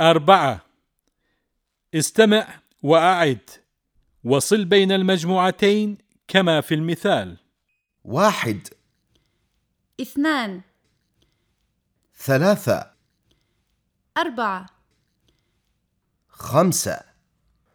أربعة. استمع وأعد. وصل بين المجموعتين كما في المثال. واحد. اثنان. ثلاثة. أربعة. خمسة.